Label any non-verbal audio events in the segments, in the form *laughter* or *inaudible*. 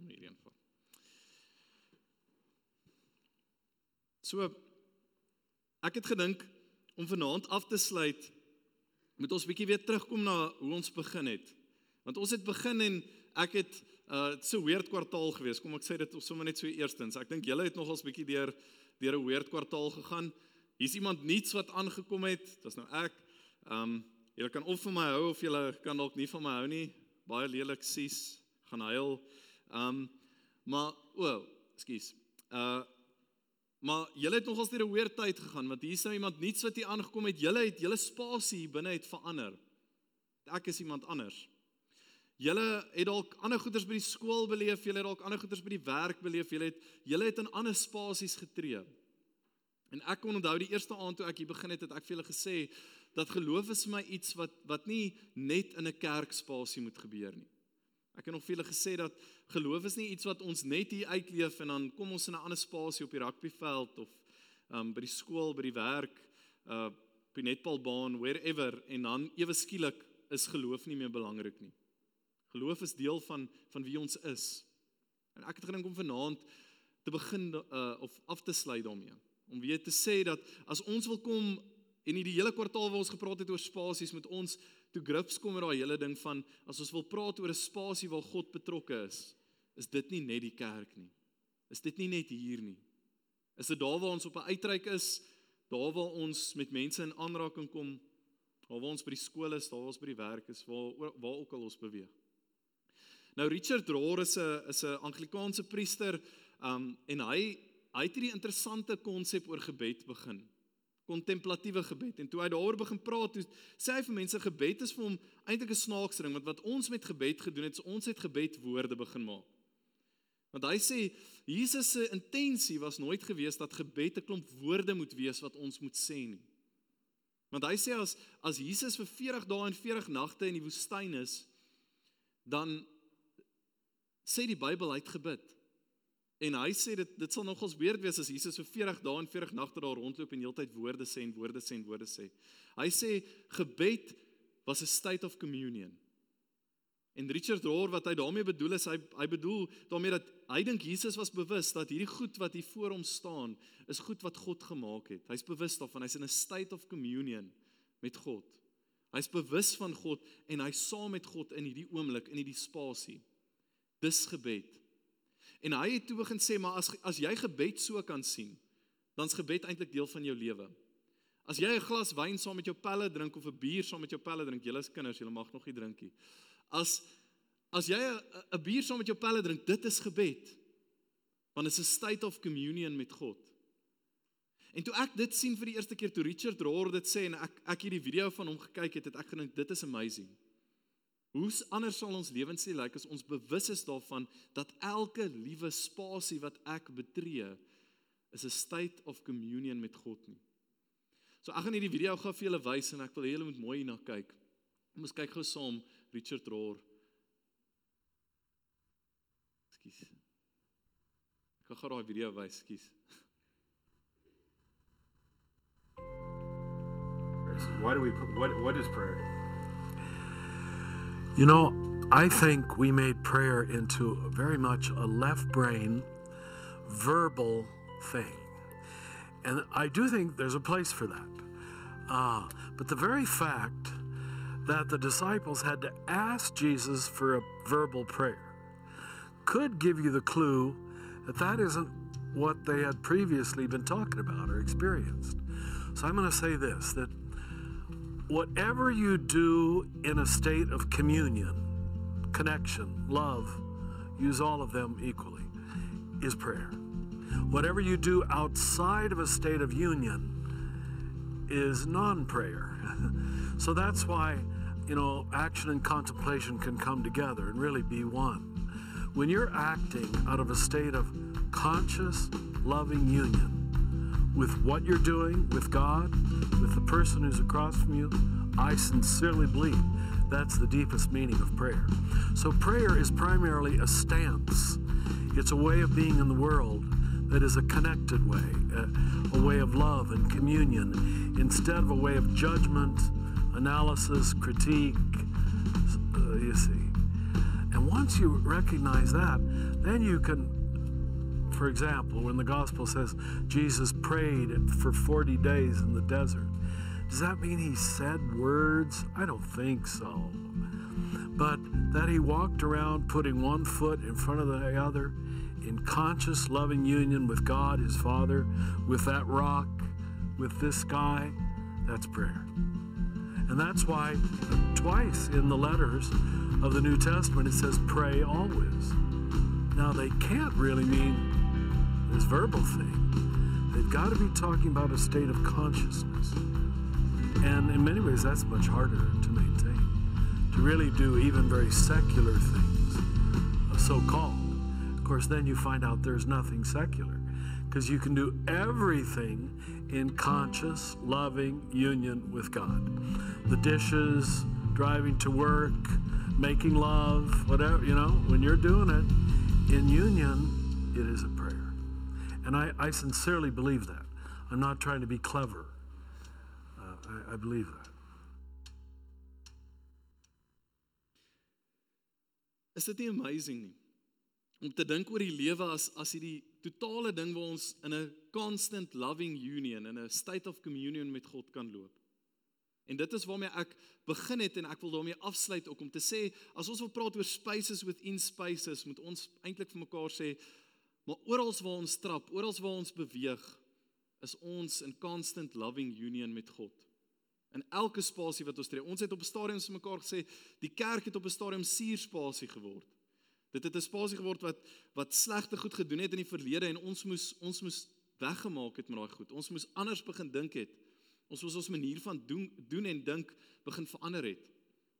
hierdie een vat. So ek het gedink om vanaand af te sluit moet ons bietjie weer terugkom na hoe ons begin het. Want ons het begin en ek het uh so weird kwartaal gewees. Kom ek sê dit sommer net so eerstens. Ek dink julle het nogals bietjie deur deur 'n weird kwartaal gegaan. Hier's iemand nuuts wat aangekom het. Dis nou ek. Um julle kan of van my hou of julle kan dalk nie van my hou nie. Baie lelik sies, gaan huil. Um maar o, oh, ekskuus. Uh Maar julle het nogals deur 'n weer tyd gegaan want hier's nou iemand nuuts wat hier aangekom het. Julle het julle spasie hier binne het verander. Ek is iemand anders. Julle het dalk ander goeders by die skool beleef, julle het dalk ander goeders by die werk beleef, julle het julle het in ander spasies getree. En ek kon onthou die eerste aand toe ek hier begin het, het ek vir julle gesê dat geloof is vir my iets wat wat nie net in 'n kerkspasie moet gebeur nie. Ek het nog vir julle gesê dat geloof is nie iets wat ons net hier uitleef en dan kom ons in 'n ander spasie op die rugbyveld of um by die skool, by die werk, uh op die netbalbaan, wherever en dan ewe skielik is geloof nie meer belangrik nie. Geloof is deel van van wie ons is. En ek het gedink om vanaand te begin uh of af te sluit daarmee. Om weer te sê dat as ons wil kom en in die hele kwartaal waar ons gepraat het oor spasies met ons toe grips kom met daai hele ding van as ons wil praat oor 'n spasie waar God betrokke is, is dit nie net die kerk nie. Is dit nie net hier nie. Is dit daar waar ons op 'n uitreik is, daar waar ons met mense in aanraking kom, waar ons by die skool is, daar waar ons by die werk is, waar waar ook al ons beweeg. Nou Richard Rohr is 'n is 'n Anglikaanse priester, um en hy hy het hierdie interessante konsep oor gebed begin. Kontemplatiewe gebed. En toe hy daaroor begin praat, toe sê hy vir mense gebed is vir hom eintlik 'n snaakse ding, want wat ons met gebed gedoen het, is ons het gebed woorde begin maak. Want hy sê Jesus se intensie was nooit gewees dat gebed 'n klomp woorde moet wees wat ons moet sê nie. Want hy sê as as Jesus vir 40 dae en 40 nagte in die woestyn is, dan sê die Bybel hy het gebid. En hy sê dit dit sal nogals weird wees as Jesus vir 40 dae en 40 nagte daar rondloop en heeltyd woorde sê en woorde sê en woorde sê. Hy sê gebed was 'n state of communion. En Richard Rohr wat hy daarmee bedoel is hy hy bedoel daarmee dat hy dink Jesus was bewus dat hierdie goed wat hier voor hom staan is goed wat God gemaak het. Hy's bewus daarvan. Hy's in 'n state of communion met God. Hy's bewus van God en hy's saam met God in hierdie oomblik in hierdie spasie. Dis gebed. En hy het toe begin sê maar as as jy gebed so kan sien, dan's gebed eintlik deel van jou lewe. As jy 'n glas wyn saam met jou pelle drink of 'n bier saam met jou pelle drink, julle is kinders, julle mag nog nie drink nie. As as jy 'n bier saam met jou pelle drink, dit is gebed. Want dit is 'n state of communion met God. En toe ek dit sien vir die eerste keer toe Richard Rohr dit sê en ek ek hierdie video van hom gekyk het, het ek gedink dit is amazing. Hoe's anders sal ons lewens sê lyk like, as ons bewus is daarvan dat elke liewe spasie wat ek betree is 'n state of communion met God nie. So ek gaan hierdie video gou vir julle wys en ek wil hê julle moet mooi hierna kyk. Kom ons kyk gou saam Richard Rohr. Ekskuus. Ek gaan gou daai video wys, ekskuus. Why do we what what is prayer? You know, I think we made prayer into very much a left brain verbal thing. And I do think there's a place for that. Uh, but the very fact that the disciples had to ask Jesus for a verbal prayer could give you the clue that that isn't what they had previously been talking about or experienced. So I'm going to say this that whatever you do in a state of communion, connection, love, use all of them equally, is prayer. Whatever you do outside of a state of union is non prayer. *laughs* so that's why, you know, action and contemplation can come together and really be one. When you're acting out of a state of conscious, loving union with what you're doing, with God, with the person who's across from you, I sincerely believe that's the deepest meaning of prayer. So, prayer is primarily a stance, it's a way of being in the world that is a connected way, a, a, way of love and communion, instead of a way of judgment, analysis, critique. Uh, you see. And once you recognize that, then you can for example, when the gospel says Jesus prayed for 40 days in the desert, does that mean he said words? I don't think so. But that he walked around putting one foot in front of the other in conscious, loving union with God, his Father, with that rock, with this guy, that's prayer. And that's why twice in the letters of the New Testament it says, pray always. Now, they can't really mean this verbal thing. They've got to be talking about a state of consciousness. And in many ways, that's much harder to maintain. To really do even very secular things, uh, so called. Of course, then you find out there's nothing secular because you can do everything in conscious, loving union with God. The dishes, driving to work, making love, whatever, you know, when you're doing it in union, it is a. And I, I sincerely believe that. I'm not trying to be clever. Uh, I, I believe that. Is dit nie amazing nie? Om te dink oor die lewe as as hierdie totale ding waar ons in 'n constant loving union in 'n state of communion met God kan loop. En dit is waarmee ek begin het en ek wil daarmee afsluit ook om te sê as ons wil praat oor spaces within spaces moet ons eintlik vir mekaar sê maar oral waar ons trap, oral waar ons beweeg is ons in constant loving union met God. In elke spasie wat ons tree. Ons het op 'n stadium se mekaar gesê die kerk het op 'n stadium suurspasie geword. Dit het 'n spasie geword wat wat slegte goed gedoen het in die verlede en ons moes ons moes weggemaak het met daai goed. Ons moes anders begin dink het. Ons moes ons manier van doen doen en dink begin verander het.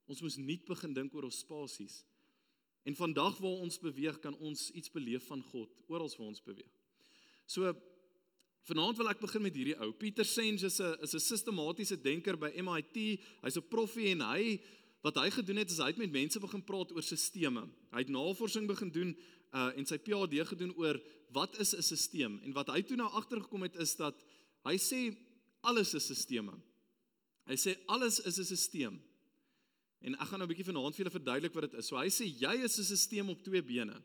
Ons moes nuut begin dink oor ons spasies. En vandag waar ons beweeg, kan ons iets beleef van God oral waar ons beweeg. So Vanaand wil ek begin met hierdie ou. Peter Senge is 'n is 'n sistematiese denker by MIT. Hy's 'n proffie en hy wat hy gedoen het is hy het met mense begin praat oor stelsels. Hy het navorsing begin doen uh en sy PhD gedoen oor wat is 'n stelsel en wat hy toe nou agtergekom het is dat hy sê alles is stelsels. Hy sê alles is 'n stelsel. En ek gaan nou 'n bietjie vanaand vir julle verduidelik wat dit is. So hy sê jy is 'n stelsel op twee bene.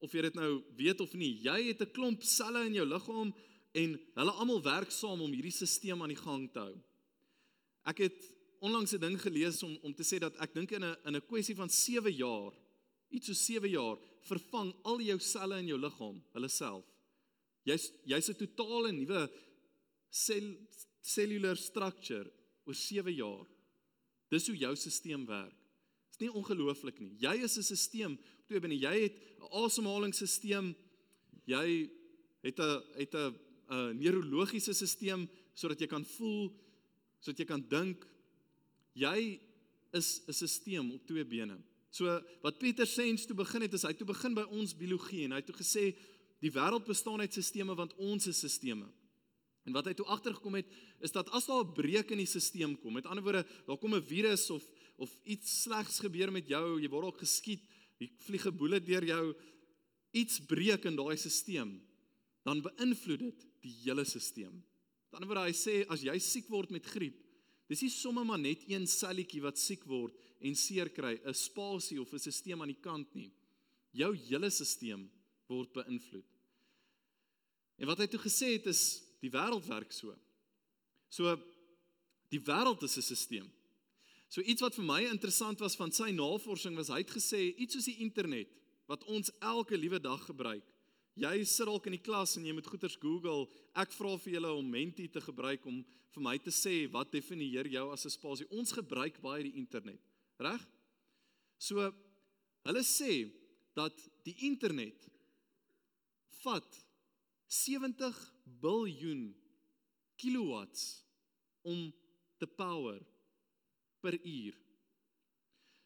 Of jy dit nou weet of nie, jy het 'n klomp selle in jou liggaam en hulle almal werk saam om hierdie stelsel aan die gang te hou. Ek het onlangs 'n ding gelees om om te sê dat ek dink in 'n in 'n kwessie van 7 jaar, iets so 7 jaar, vervang al jou selle in jou liggaam hulle self. Jy's jy's 'n totale nuwe sel cellular structure oor 7 jaar. Dis hoe jou stelsel werk. Dit's nie ongelooflik nie. Jy is 'n stelsel. Twee binne jy het 'n asemhalingsstelsel. Jy het 'n het 'n 'n neurologiese stelsel sodat jy kan voel, sodat jy kan dink. Jy is 'n stelsel op twee bene. So wat Pieter Sens toe begin het is hy toe begin by ons biologie en hy het toe gesê die wêreld bestaan uit stelsels want ons is stelsels. En wat hy toe agtergekom het is dat as daar 'n breuk in die stelsel kom, met ander woorde, daar kom 'n virus of of iets slegs gebeur met jou, jy word dalk geskiet, jy vlieg 'n bullet deur jou, iets breek in daai stelsel, dan beïnvloed dit die hele stelsel. Die ander wyse hy sê as jy siek word met griep, dis nie sommer maar net een selletjie wat siek word en seer kry, 'n spasie of 'n stelsel aan die kant nie. Jou hele stelsel word beïnvloed. En wat hy toe gesê het is die wêreld werk so. So die wêreld is 'n stelsel. So iets wat vir my interessant was van sy navorsing was hy het gesê iets soos die internet wat ons elke liewe dag gebruik Jy sit dalk in die klas en jy moet goeters Google. Ek vra vir julle om Menti te gebruik om vir my te sê wat definieer jou as 'n spasie. Ons gebruik baie die internet, reg? So hulle sê dat die internet vat 70 biljoen kilowatts om te power per uur.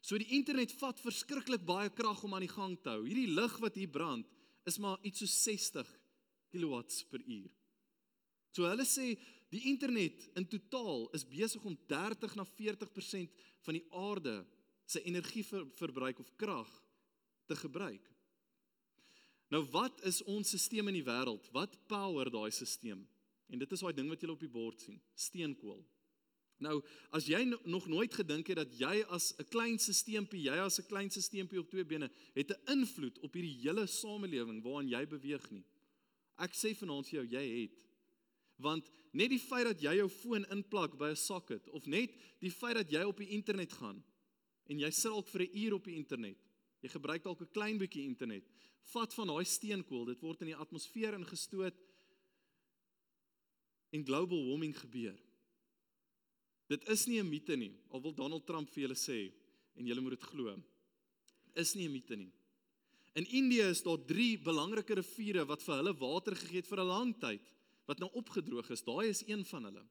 So die internet vat verskriklik baie krag om aan die gang te hou. Hierdie lig wat hier brand is maar iets so 60 kilowatts per uur. So hulle sê die internet in totaal is besig om 30 na 40% van die aarde se energieverbruik of krag te gebruik. Nou wat is ons stelsel in die wêreld? Wat power daai stelsel? En dit is daai ding wat julle op die bord sien, steenkool. Nou, as jy no nog nooit gedink het dat jy as 'n klein stelseltjie, jy as 'n klein stelseltjie op twee bene, het 'n invloed op hierdie hele samelewing waarin jy beweeg nie. Ek sê vanaand vir jou, jy het. Want net die feit dat jy jou foon inplak by 'n socket of net die feit dat jy op die internet gaan en jy sit dalk vir 'n uur op die internet. Jy gebruik dalk 'n klein bietjie internet. Vat van daai steenkool, dit word in die atmosfeer ingestoot en global warming gebeur. Dit is nie 'n mite nie, al wil Donald Trump vir julle sê en julle moet dit glo. Is nie 'n mite nie. In Indië is daar 3 belangrike riviere wat vir hulle water gegee het vir 'n lang tyd wat nou opgedroog is. Daai is een van hulle.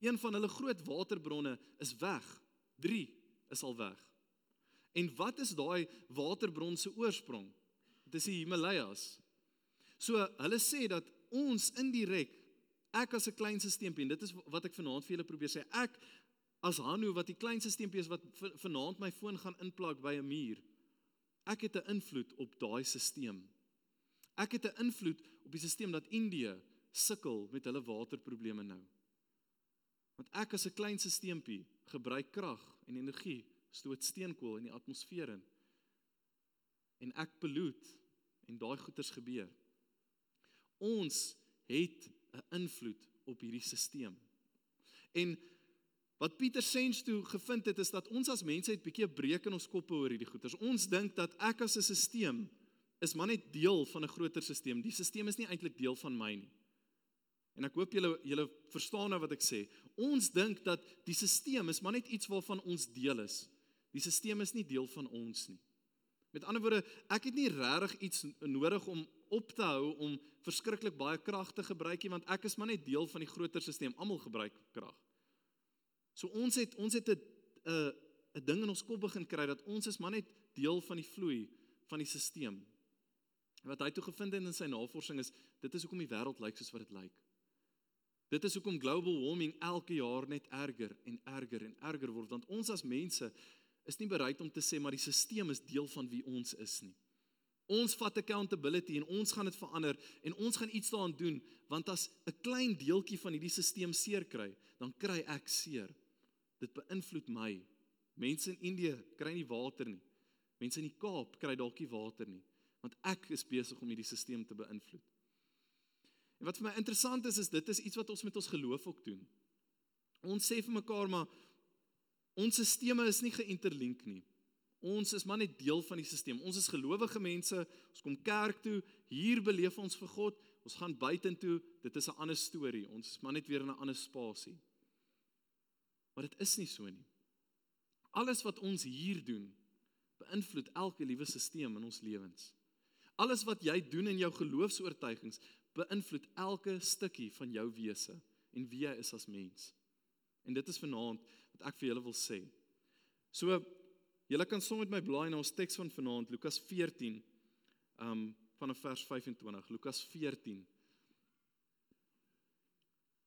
Een van hulle groot waterbronne is weg. 3 is al weg. En wat is daai waterbron se oorsprong? Dit is die Himalajas. So hulle sê dat ons indirek ek as 'n klein stelsel en dit is wat ek vanaand vir julle probeer sê. Ek as Hanu wat die kleinste steempie is wat vanaand my foon gaan inplak by 'n muur. Ek het 'n invloed op daai stelsel. Ek het 'n invloed op die stelsel dat Indië sukkel met hulle waterprobleme nou. Want ek as 'n klein steempie gebruik krag en energie stoot steenkool in die atmosfeer in. En ek pollute en daai goeters gebeur. Ons het 'n invloed op hierdie stelsel. En wat Pieter Sens toe gevind het is dat ons as mense het bietjie 'n breek in ons koppe oor hierdie goeters. Ons dink dat ek as 'n stelsel is maar net deel van 'n groter stelsel. Die stelsel is nie eintlik deel van my nie. En ek hoop julle julle verstaan nou wat ek sê. Ons dink dat die stelsel is maar net iets waarvan ons deel is. Die stelsel is nie deel van ons nie. Met ander woorde, ek het nie regtig iets nodig om op te hou om verskriklik baie krag te gebruik nie want ek is maar net deel van die groter stelsel. Almal gebruik krag. So ons het ons het 'n 'n 'n ding in ons kop begin kry dat ons is maar net deel van die vloei van die stelsel. Wat hy toe gevind het in sy navorsing is dit is hoekom die wêreld lyk soos wat dit lyk. Dit is hoekom global warming elke jaar net erger en erger en erger word want ons as mense is nie bereid om te sê maar die stelsel is deel van wie ons is nie. Ons vat accountability en ons gaan dit verander en ons gaan iets daaraan doen want as 'n klein deeltjie van hierdie stelsel seer kry, dan kry ek seer. Dit beïnvloed my. Mense in Indië kry nie water nie. Mense in die Kaap kry dalk nie water nie want ek is besig om hierdie stelsel te beïnvloed. En wat vir my interessant is is dit is iets wat ons met ons geloof ook doen. Ons sê vir mekaar maar ons sisteme is nie geïnterlink nie. Ons is maar net deel van die stelsel. Ons is gelowige mense. Ons kom kerk toe. Hier beleef ons vir God. Ons gaan buitentoe. Dit is 'n ander storie. Ons is maar net weer in 'n ander spasie. Maar dit is nie so nie. Alles wat ons hier doen, beïnvloed elke liewe stelsel in ons lewens. Alles wat jy doen in jou geloofs-oortuigings, beïnvloed elke stukkie van jou wese en wie jy is as mens. En dit is vanaand wat ek vir julle wil sê. So julle kan saam met my blaai na ons teks van vanaand Lukas 14 um vanaf vers 25 Lukas 14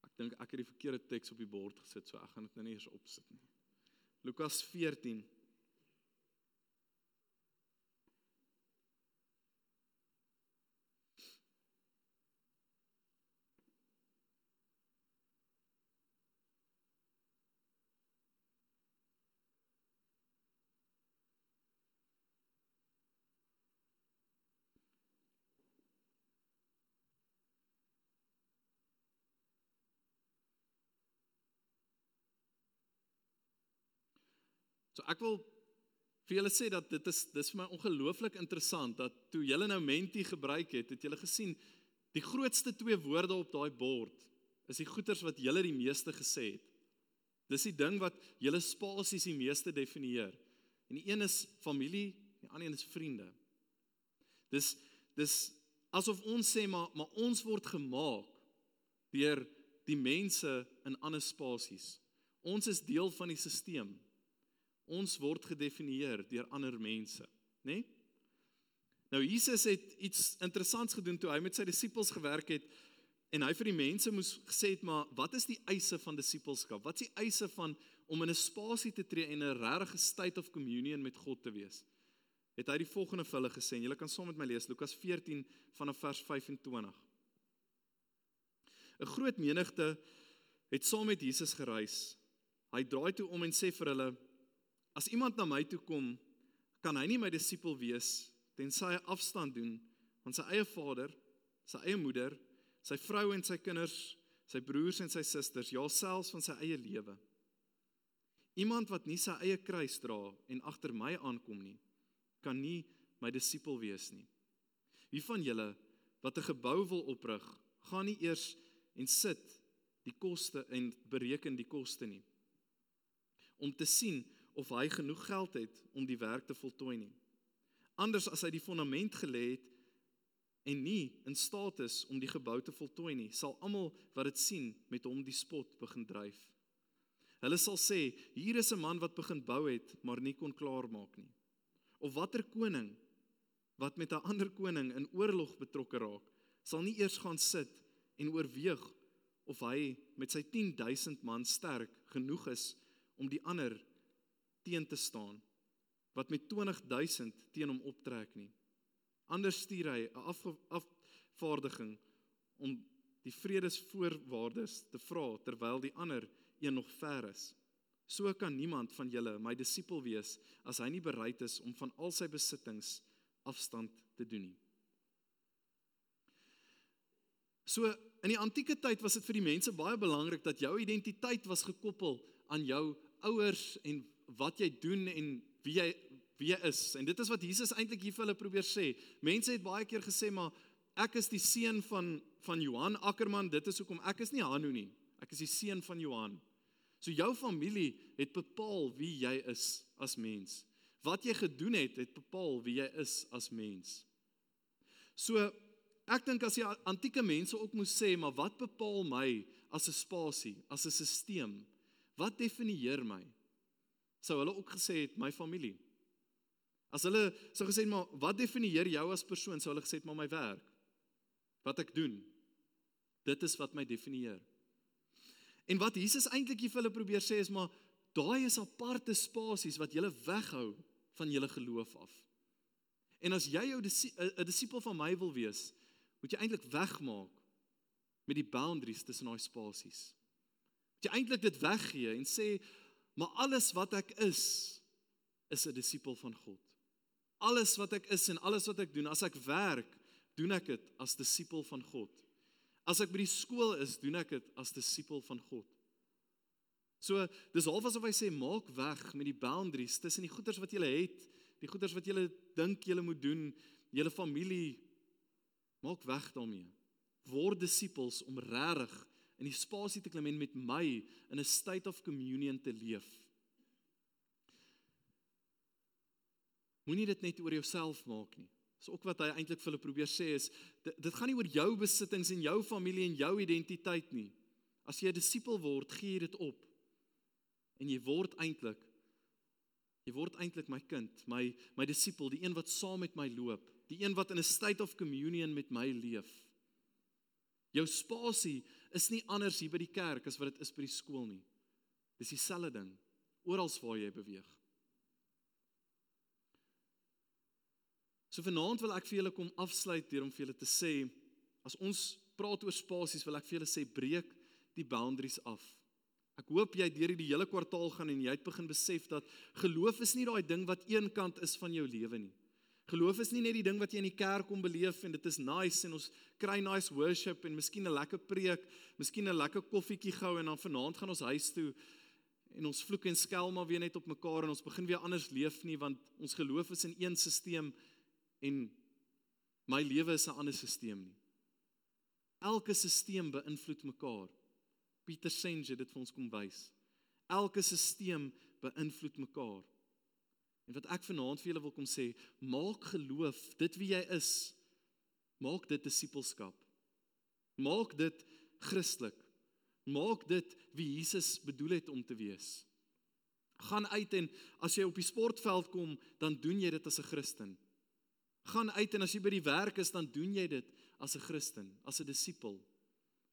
Ek dink ek het die verkeerde teks op die bord gesit so ek gaan dit nou nie eers opsit nie. Lukas 14 So ek wil vir julle sê dat dit is dis vir my ongelooflik interessant dat toe julle nou Menti gebruik het, het julle gesien die grootste twee woorde op daai bord is die goeters wat julle die meeste gesê het. Dis die ding wat julle spasies die meeste definieer. En die een is familie, die ander een is vriende. Dis dis asof ons sê maar maar ons word gemaak deur die mense in ander spasies. Ons is deel van die stelsel. Ons word gedefinieer deur ander mense, né? Nee? Nou Jesus het iets interessants gedoen toe hy met sy disippels gewerk het en hy vir die mense moes gesê het maar wat is die eise van disippelskap? Wat is die eise van om in 'n spasie te tree en 'n regte state of communion met God te wees? Het hy die volgende vir hulle gesê. Julle kan saam met my lees Lukas 14 vanaf vers 25. 'n Groot menigte het saam met Jesus gereis. Hy draai toe om en sê vir hulle: As iemand na my toe kom, kan hy nie my disipel wees tensy hy afstand doen van sy eie vader, sy eie moeder, sy vrou en sy kinders, sy broers en sy susters, ja selfs van sy eie lewe. Iemand wat nie sy eie kruis dra en agter my aankom nie, kan nie my disipel wees nie. Wie van julle wat 'n gebou wil oprig, gaan nie eers en sit die koste en bereken die koste nie om te sien of hy genoeg geld het om die werk te voltooi nie. Anders as hy die fondament gelê het en nie in staat is om die gebou te voltooi nie, sal almal wat dit sien met hom die spot begin dryf. Hulle sal sê: "Hier is 'n man wat begin bou het, maar nie kon klaarmaak nie." Of watter koning wat met 'n ander koning in oorlog betrokke raak, sal nie eers gaan sit en oorweeg of hy met sy 10000 man sterk genoeg is om die ander teen te staan wat met 20000 teen hom optrek nie. Anders stuur hy 'n af, afvaardiging om die vredesvoorwaardes te vra terwyl die ander een nog ver is. So kan niemand van julle my disipel wees as hy nie bereid is om van al sy besittings afstand te doen nie. So in die antieke tyd was dit vir die mense baie belangrik dat jou identiteit was gekoppel aan jou ouers en wat jy doen en wie jy wie jy is. En dit is wat Jesus eintlik hier vir hulle probeer sê. Mense het baie keer gesê maar ek is die seun van van Johan Ackerman, dit is hoekom ek is nie Hanu nie. Ek is die seun van Johan. So jou familie het bepaal wie jy is as mens. Wat jy gedoen het, het bepaal wie jy is as mens. So ek dink as die antieke mense ook moes sê, maar wat bepaal my as 'n spasie, as 'n stelsel? Wat definieer my? Sou hulle ook gesê het my familie. As hulle sou gesê maar wat definieer jou as persoon? Sou hulle gesê het maar my werk. Wat ek doen. Dit is wat my definieer. En wat Jesus eintlik hier vir hulle probeer sê is maar daai is aparte spasies wat julle weghou van julle geloof af. En as jy jou 'n disipel van my wil wees, moet jy eintlik wegmaak met die boundaries tussen daai spasies. Moet jy eintlik dit weggee en sê maar alles wat ek is is 'n disipel van God. Alles wat ek is en alles wat ek doen, as ek werk, doen ek dit as disipel van God. As ek by die skool is, doen ek dit as disipel van God. So, dis half asof hy sê maak weg met die boundaries tussen die goeders wat jy het, die goeders wat jy dink jy moet doen, julle familie maak weg daarmee. Word disippels om regtig in die spasie te klim en met my in 'n state of communion te leef. Moenie dit net oor jouself maak nie. Dis ook wat hy eintlik vir hulle probeer sê is dit, dit gaan nie oor jou besittings en jou familie en jou identiteit nie. As jy 'n disipel word, gee jy dit op. En jy word eintlik jy word eintlik my kind, my my disipel, die een wat saam met my loop, die een wat in 'n state of communion met my leef. Jou spasie is nie anders hier by die kerk as wat dit is by die skool nie. Dis dieselfde ding oral waar jy beweeg. So vanaand wil ek vir julle kom afsluit deur om vir julle te sê as ons praat oor spasies wil ek vir julle sê breek die boundaries af. Ek hoop jy deur hierdie hele kwartaal gaan en jy het begin besef dat geloof is nie daai ding wat een kant is van jou lewe nie. Geloof is nie net die ding wat jy in die kerk kom beleef en dit is nice en ons kry nice worship en miskien 'n lekker preek, miskien 'n lekker koffietjie gou en dan vanaand gaan ons huis toe en ons vloek en skel maar weer net op mekaar en ons begin weer anders leef nie want ons geloof is in een stelsel en my lewe is 'n ander stelsel nie. Elke stelsel beïnvloed mekaar. Pieter Senge dit vir ons kom wys. Elke stelsel beïnvloed mekaar. En wat ek vanaand vir julle wil kom sê, maak geloof dit wie jy is. Maak dit disipelskap. Maak dit Christelik. Maak dit wie Jesus bedoel het om te wees. Gaan uit en as jy op die sportveld kom, dan doen jy dit as 'n Christen gaan uit en as jy by die werk is dan doen jy dit as 'n Christen, as 'n disipel.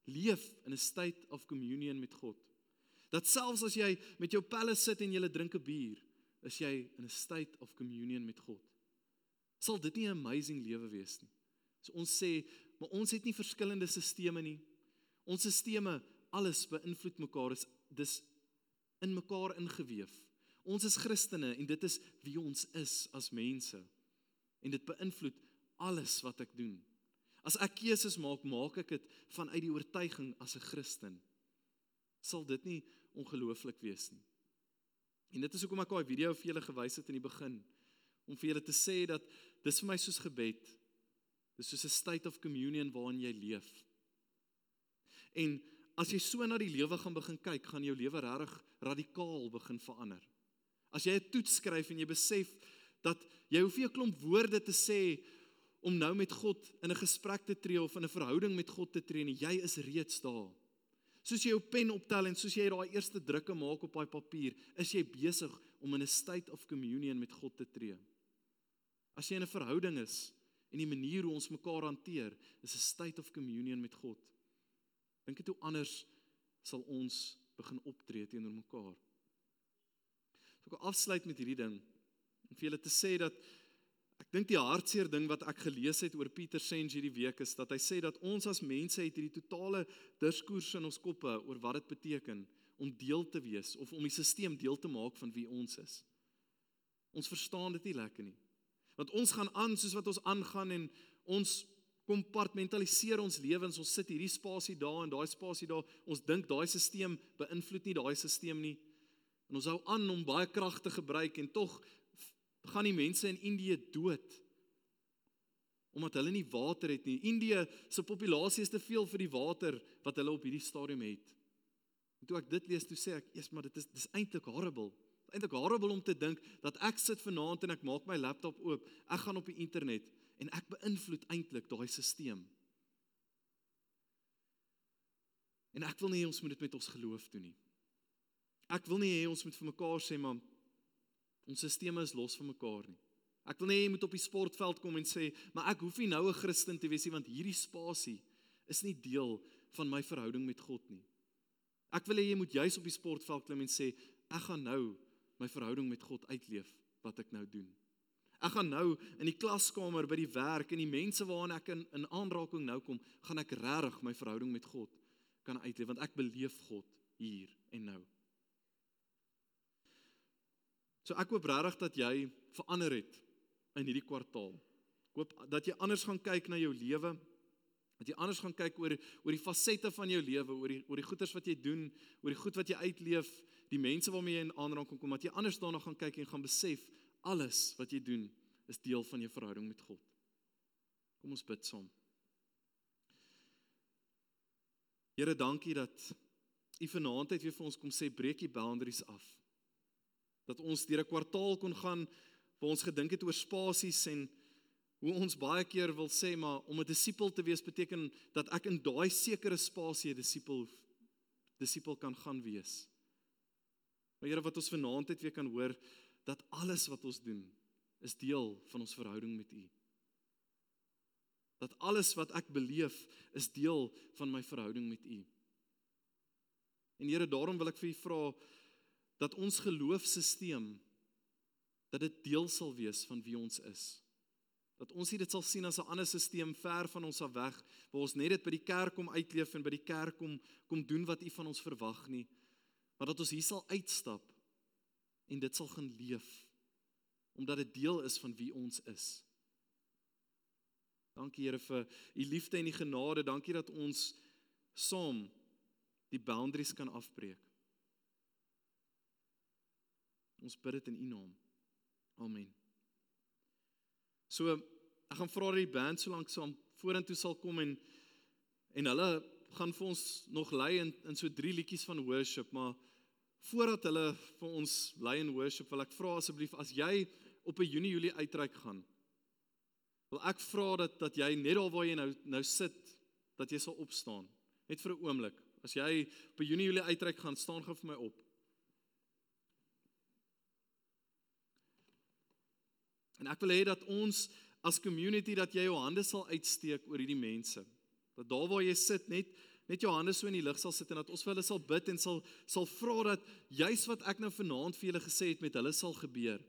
Leef in 'n state of communion met God. Dat selfs as jy met jou pelle sit en jy drink 'n bier, is jy in 'n state of communion met God. Sal dit nie 'n amazing lewe wees nie? So ons sê, maar ons het nie verskillende sisteme nie. Ons sisteme, alles beïnvloed mekaar. Dis dis in mekaar ingeweef. Ons is Christene en dit is wie ons is as mense. En dit beïnvloed alles wat ek doen. As ek keuses maak, maak ek dit vanuit die oortuiging as 'n Christen. Sal dit nie ongelooflik wees nie? En dit is hoekom ek daai video vir julle gewys het in die begin om vir julle te sê dat dis vir my soos gebed. Dis soos 'n state of communion waarin jy leef. En as jy so na die lewe gaan begin kyk, gaan jou lewe regtig radikaal begin verander. As jy 'n toets skryf en jy besef dat jy hoef nie 'n klomp woorde te sê om nou met God in 'n gesprek te tree of in 'n verhouding met God te tree nie, jy is reeds daar. Soos jy jou pen optel en soos jy daai eerste drukke maak op daai papier, is jy besig om in 'n state of communion met God te tree. As jy in 'n verhouding is en die manier hoe ons mekaar hanteer, is 'n state of communion met God. Dink dit hoe anders sal ons begin optree teenoor mekaar. So ek afsluit met hierdie ding en vir julle te sê dat ek dink die hartseer ding wat ek gelees het oor Pieter Senge hierdie week is dat hy sê dat ons as mense het hierdie totale diskurs in ons koppe oor wat dit beteken om deel te wees of om die stelsel deel te maak van wie ons is. Ons verstaan dit nie lekker nie. Want ons gaan aan soos wat ons aangaan en ons kompartmentaliseer ons lewens. Ons sit hierdie spasie daar en daai spasie daar. Ons dink daai stelsel beïnvloed nie daai stelsel nie. En ons hou aan om baie krag te gebruik en tog gaan die mense in Indië dood omdat hulle nie water het nie. Indië se populasie is te veel vir die water wat hulle op hierdie stadium het. En toe ek dit lees, toe sê ek, "Eers maar dit is dis eintlik horrible." Eintlik horrible om te dink dat ek sit vanaand en ek maak my laptop oop. Ek gaan op die internet en ek beïnvloed eintlik daai stelsel. En ek wil nie hê ons moet dit met ons geloof doen nie. Ek wil nie hê ons moet vir mekaar sê maar ons stelsels is los van mekaar nie. Ek wil nie jy moet op die sportveld kom en sê maar ek hoef nie nou 'n Christen te wees nie want hierdie spasie is nie deel van my verhouding met God nie. Ek wil hê jy moet juis op die sportveld klim en sê ek gaan nou my verhouding met God uitleef wat ek nou doen. Ek gaan nou in die klaskamer by die werk en die mense waarna ek in in aanraking nou kom, gaan ek regtig my verhouding met God kan uitleef want ek beleef God hier en nou. So ek hoop regtig dat jy verander het in hierdie kwartaal. Ek hoop dat jy anders gaan kyk na jou lewe. Dat jy anders gaan kyk oor oor die fasette van jou lewe, oor die oor die goeders wat jy doen, oor die goed wat jy uitleef, die mense waarmee jy in aanraking kom, dat jy anders daarna gaan kyk en gaan besef alles wat jy doen is deel van jou verhouding met God. Kom ons bid saam. Here, dankie dat U vanaand uit weer vir ons kom sê breek die boundaries af. Dat ons deur 'n kwartaal kon gaan waar ons gedink het oor spasies en hoe ons baie keer wil sê maar om 'n disipel te wees beteken dat ek in daai sekere spasie 'n disipel disipel kan gaan wees. Maar Here wat ons vanaand het weer kan hoor dat alles wat ons doen is deel van ons verhouding met U. Dat alles wat ek beleef is deel van my verhouding met U. En Here, daarom wil ek vir U vra dat ons geloofsisteem dat dit deel sal wees van wie ons is. Dat ons nie dit sal sien as 'n ander stelsel ver van ons af weg waar ons net dit by die kerk kom uitleef en by die kerk kom kom doen wat U van ons verwag nie, maar dat ons hier sal uitstap en dit sal gaan leef omdat dit deel is van wie ons is. Dankie Here vir u liefde en u genade. Dankie dat ons saam die boundaries kan afbreek. Ons bid dit in u naam. Amen. So ek gaan vra dat die band so lank saam vorentoe sal kom en en hulle gaan vir ons nog lei in in so drie liedjies van worship, maar voordat hulle vir ons lei in worship, wil ek vra asseblief as jy op 'n Junie Julie uitreik gaan, wil ek vra dat dat jy net daar waar jy nou nou sit, dat jy sal opstaan, net vir 'n oomblik. As jy op 'n Junie Julie uitreik gaan, staan gou vir my op. En ek wil hê dat ons as community dat jy jou hande sal uitsteek oor hierdie mense. Dat daar waar jy sit net net jou hande so in die lug sal sit en dat ons vir hulle sal bid en sal sal vra dat juis wat ek nou vanaand vir julle gesê het met hulle sal gebeur.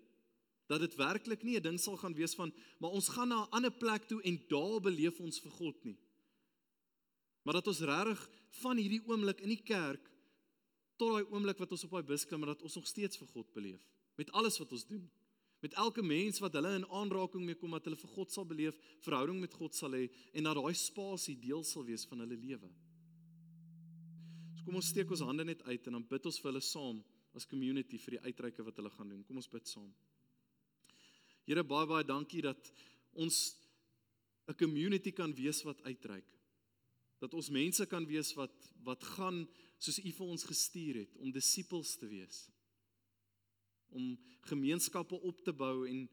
Dat dit werklik nie 'n ding sal gaan wees van maar ons gaan na 'n ander plek toe en daar beleef ons vir God nie. Maar dat ons regtig van hierdie oomblik in die kerk tot daai oomblik wat ons op daai bus klim dat ons nog steeds vir God beleef met alles wat ons doen. Met elke mens wat hulle in aanraking mee kom dat hulle vir God sal beleef, verhouding met God sal hê en dat daai spasie deel sal wees van hulle lewe. So kom ons steek ons hande net uit en dan bid ons vir hulle saam as community vir die uitreike wat hulle gaan doen. Kom ons bid saam. Here baie baie dankie dat ons 'n community kan wees wat uitreik. Dat ons mense kan wees wat wat gaan soos U vir ons gestuur het om disippels te wees. Om gemeenskappe op te bou en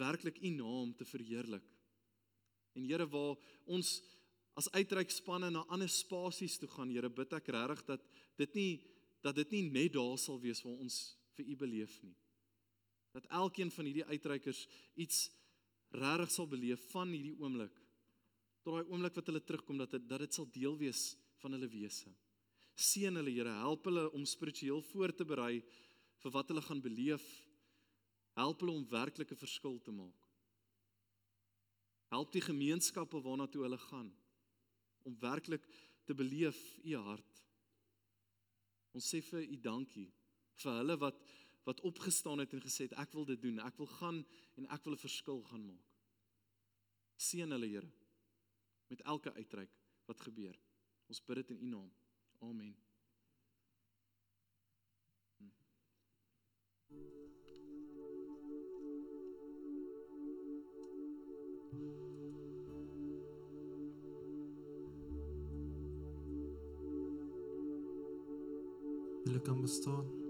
werklik U naam te verheerlik. En Here waar ons as uitreikspanne na ander spasies toe gaan, Here, bid ek regtig dat dit nie dat dit nie net daar sal wees waar ons vir U beleef nie. Dat elkeen van hierdie uitreikers iets regtig sal beleef van hierdie oomblik tot daai oomblik wat hulle terugkom dat dit dat dit sal deel wees van hulle wese. Seën hulle Here, help hulle om spiritueel voor te berei vir wat hulle gaan beleef. Help hulle om werklike verskil te maak. Help die gemeenskappe waarna toe hulle gaan om werklik te beleef u hart. Ons sê vir u dankie vir hulle wat wat opgestaan het en gesê het ek wil dit doen. Ek wil gaan en ek wil 'n verskil gaan maak. Seën hulle Here met elke uitreik wat gebeur. Ons bid dit in u naam. Amen. Julle kan bestaan.